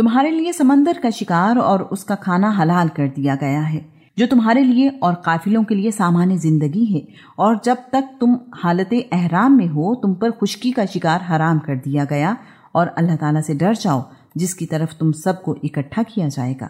تمہارے لیے سمندر کا شکار اور اس کا کھانا حلال کر دیا گیا ہے، جو تمہارے لیے اور قافلوں کے لیے سامان زندگی ہے۔ اور جب تک تم حالت احرام میں ہو، تم پر خشکی کا شکار حرام کر دیا گیا اور اللہ تعالیٰ سے ڈر جاؤ، جس کی طرف تم سب کو اکٹھا کیا جائے گا۔